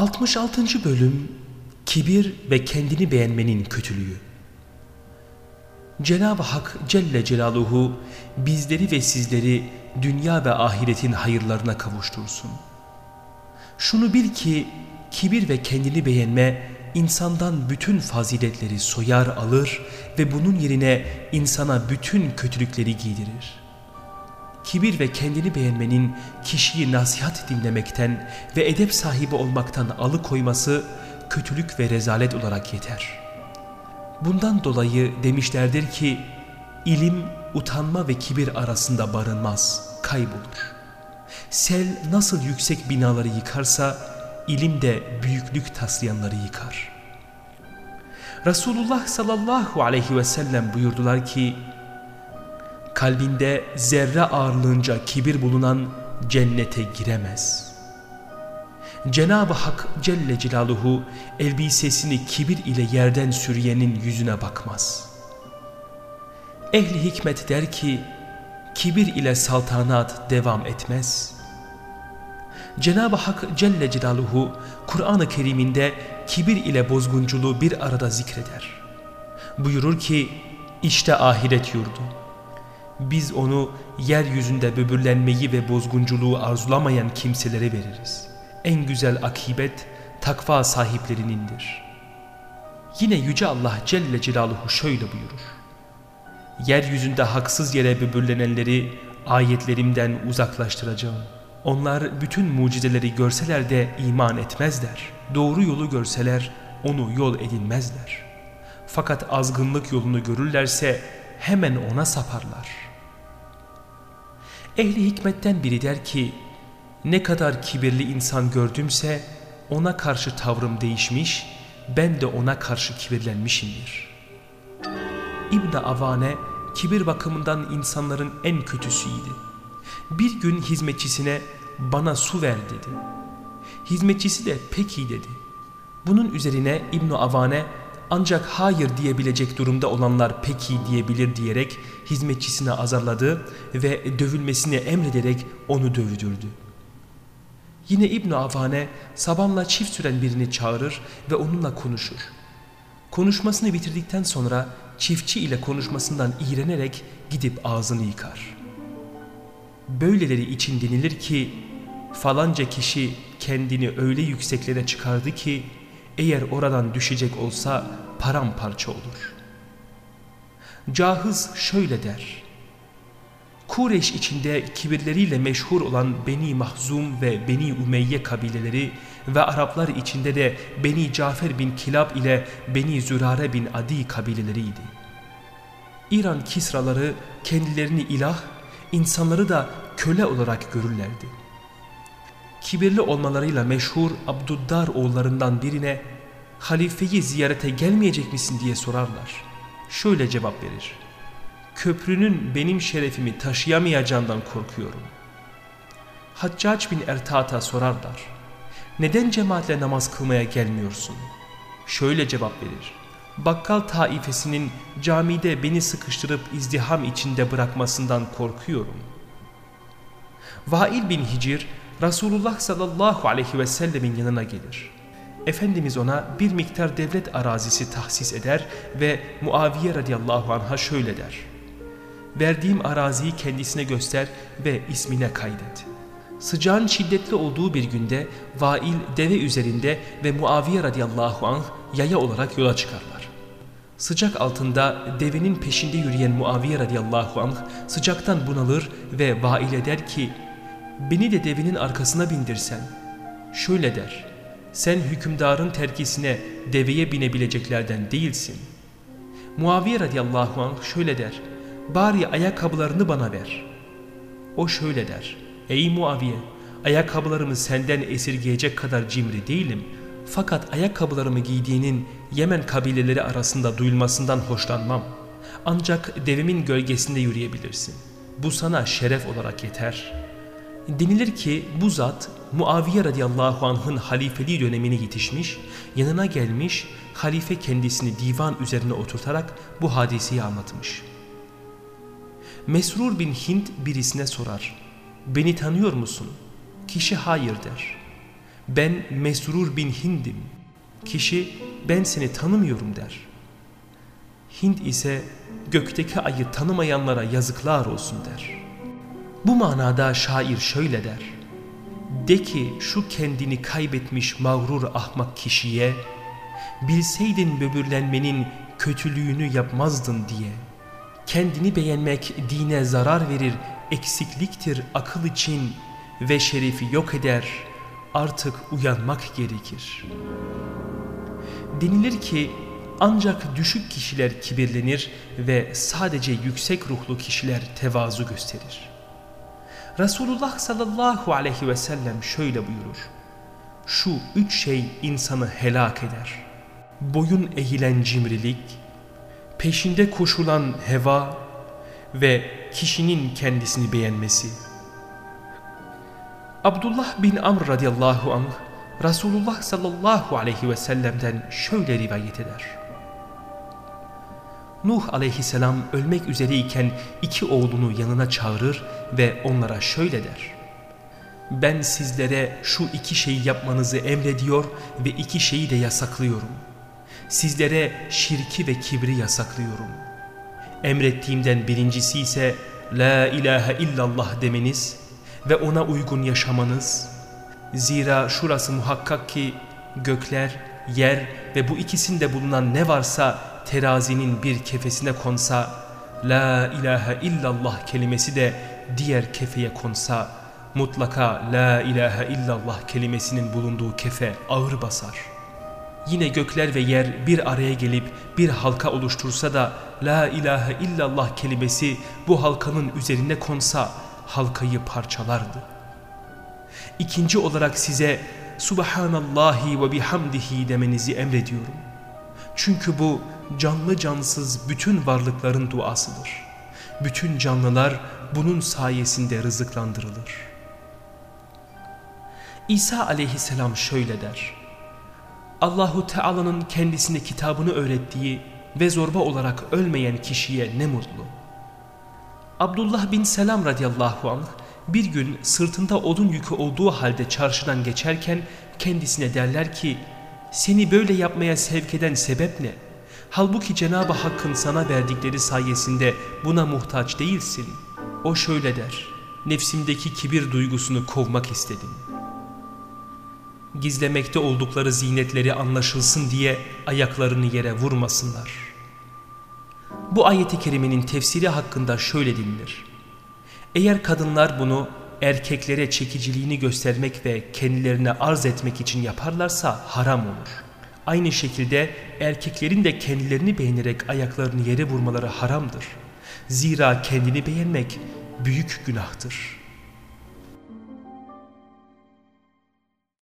66. Bölüm Kibir ve kendini beğenmenin kötülüğü Cenab-ı Hak Celle Celaluhu bizleri ve sizleri dünya ve ahiretin hayırlarına kavuştursun. Şunu bil ki kibir ve kendini beğenme insandan bütün faziletleri soyar alır ve bunun yerine insana bütün kötülükleri giydirir. Kibir ve kendini beğenmenin kişiyi nasihat dinlemekten ve edep sahibi olmaktan alıkoyması kötülük ve rezalet olarak yeter. Bundan dolayı demişlerdir ki ilim utanma ve kibir arasında barınmaz, kaybolur. Sel nasıl yüksek binaları yıkarsa ilim de büyüklük taslayanları yıkar. Resulullah sallallahu aleyhi ve sellem buyurdular ki kalbinde zerre ağırlığınca kibir bulunan cennete giremez. Cenab-ı Hak Celle Celaluhu elbisesini kibir ile yerden sürüyenin yüzüne bakmaz. Ehli hikmet der ki, kibir ile saltanat devam etmez. Cenab-ı Hak Celle Celaluhu Kur'an-ı Kerim'inde kibir ile bozgunculuğu bir arada zikreder. Buyurur ki, işte ahiret yurdu biz onu yeryüzünde böbürlenmeyi ve bozgunculuğu arzulamayan kimselere veririz. En güzel akibet takva sahiplerinindir. Yine Yüce Allah Celle Celaluhu şöyle buyurur. Yeryüzünde haksız yere böbürlenenleri ayetlerimden uzaklaştıracağım. Onlar bütün mucizeleri görseler de iman etmezler. Doğru yolu görseler onu yol edinmezler. Fakat azgınlık yolunu görürlerse hemen ona saparlar.'' Ehli hikmetten biri der ki, ne kadar kibirli insan gördümse ona karşı tavrım değişmiş, ben de ona karşı kibirlenmişimdir. İbn Avane kibir bakımından insanların en kötüsüydü. Bir gün hizmetçisine bana su ver dedi. Hizmetçisi de peki dedi. Bunun üzerine İbn Avane ancak hayır diyebilecek durumda olanlar peki diyebilir diyerek hizmetçisine azarladı ve dövülmesini emrederek onu dövdürdü. Yine İbn Avane sabanla çift süren birini çağırır ve onunla konuşur. Konuşmasını bitirdikten sonra çiftçi ile konuşmasından iğrenerek gidip ağzını yıkar. Böyleleri için denilir ki falanca kişi kendini öyle yükseklere çıkardı ki eğer oradan düşecek olsa paramparça olur. Cahız şöyle der. Kureş içinde kibirleriyle meşhur olan Beni Mahzum ve Beni Umeyye kabileleri ve Araplar içinde de Beni Cafer bin Kilab ile Beni Zürare bin Adi kabileleriydi. İran Kisraları kendilerini ilah, insanları da köle olarak görürlerdi kibirli olmalarıyla meşhur Abduddar oğullarından birine halifeyi ziyarete gelmeyecek misin diye sorarlar. Şöyle cevap verir. Köprünün benim şerefimi taşıyamayacağından korkuyorum. Haccac bin Ertat'a sorarlar. Neden cemaatle namaz kılmaya gelmiyorsun? Şöyle cevap verir. Bakkal taifesinin camide beni sıkıştırıp izdiham içinde bırakmasından korkuyorum. Vail bin Hicr Resulullah sallallahu aleyhi ve sellemin yanına gelir. Efendimiz ona bir miktar devlet arazisi tahsis eder ve Muaviye radıyallahu anh'a şöyle der. Verdiğim araziyi kendisine göster ve ismine kaydet. Sıcağın şiddetli olduğu bir günde Vail deve üzerinde ve Muaviye radıyallahu anh yaya olarak yola çıkarlar. Sıcak altında devenin peşinde yürüyen Muaviye radıyallahu anh sıcaktan bunalır ve Vail'e der ki beni de devinin arkasına bindirsen. Şöyle der, sen hükümdarın terkisine deveye binebileceklerden değilsin. Muaviye radıyallahu anh şöyle der, bari ayakkabılarını bana ver. O şöyle der, ey Muaviye, ayakkabılarımı senden esirgeyecek kadar cimri değilim. Fakat ayakkabılarımı giydiğinin Yemen kabileleri arasında duyulmasından hoşlanmam. Ancak devimin gölgesinde yürüyebilirsin. Bu sana şeref olarak yeter.'' Denilir ki bu zat Muaviye radıyallahu anh'ın halifeliği dönemine yetişmiş, yanına gelmiş, halife kendisini divan üzerine oturtarak bu hadiseyi anlatmış. Mesrur bin Hint birisine sorar, beni tanıyor musun? Kişi hayır der. ben Mesrur bin Hind'im. Kişi ben seni tanımıyorum der. Hind ise gökteki ayı tanımayanlara yazıklar olsun der. Bu manada şair şöyle der. De ki şu kendini kaybetmiş mağrur ahmak kişiye, bilseydin böbürlenmenin kötülüğünü yapmazdın diye. Kendini beğenmek dine zarar verir, eksikliktir akıl için ve şerefi yok eder, artık uyanmak gerekir. Denilir ki ancak düşük kişiler kibirlenir ve sadece yüksek ruhlu kişiler tevazu gösterir. Resulullah sallallahu aleyhi ve sellem şöyle buyurur. Şu üç şey insanı helak eder. Boyun eğilen cimrilik, peşinde koşulan heva ve kişinin kendisini beğenmesi. Abdullah bin Amr radıyallahu anh Resulullah sallallahu aleyhi ve sellem'den şöyle rivayet eder. Nuh aleyhisselam ölmek üzereyken iki oğlunu yanına çağırır ve onlara şöyle der. Ben sizlere şu iki şeyi yapmanızı emrediyor ve iki şeyi de yasaklıyorum. Sizlere şirki ve kibri yasaklıyorum. Emrettiğimden birincisi ise La ilahe illallah demeniz ve ona uygun yaşamanız. Zira şurası muhakkak ki gökler, yer ve bu ikisinde bulunan ne varsa terazinin bir kefesine konsa, La ilahe illallah kelimesi de diğer kefeye konsa, mutlaka La ilahe illallah kelimesinin bulunduğu kefe ağır basar. Yine gökler ve yer bir araya gelip bir halka oluştursa da La ilahe illallah kelimesi bu halkanın üzerine konsa halkayı parçalardı. İkinci olarak size Subhanallahi ve bihamdihi demenizi emrediyorum. Çünkü bu canlı cansız bütün varlıkların duasıdır. Bütün canlılar bunun sayesinde rızıklandırılır. İsa aleyhisselam şöyle der. Allahu Teala'nın kendisine kitabını öğrettiği ve zorba olarak ölmeyen kişiye ne mutlu. Abdullah bin Selam radıyallahu anh bir gün sırtında odun yükü olduğu halde çarşıdan geçerken kendisine derler ki seni böyle yapmaya sevk eden sebep ne? Halbuki Cenab-ı Hakk'ın sana verdikleri sayesinde buna muhtaç değilsin. O şöyle der, nefsimdeki kibir duygusunu kovmak istedim. Gizlemekte oldukları zinetleri anlaşılsın diye ayaklarını yere vurmasınlar. Bu ayeti kerimenin tefsiri hakkında şöyle denilir. Eğer kadınlar bunu erkeklere çekiciliğini göstermek ve kendilerine arz etmek için yaparlarsa haram olur. Aynı şekilde erkeklerin de kendilerini beğenerek ayaklarını yere vurmaları haramdır. Zira kendini beğenmek büyük günahtır.''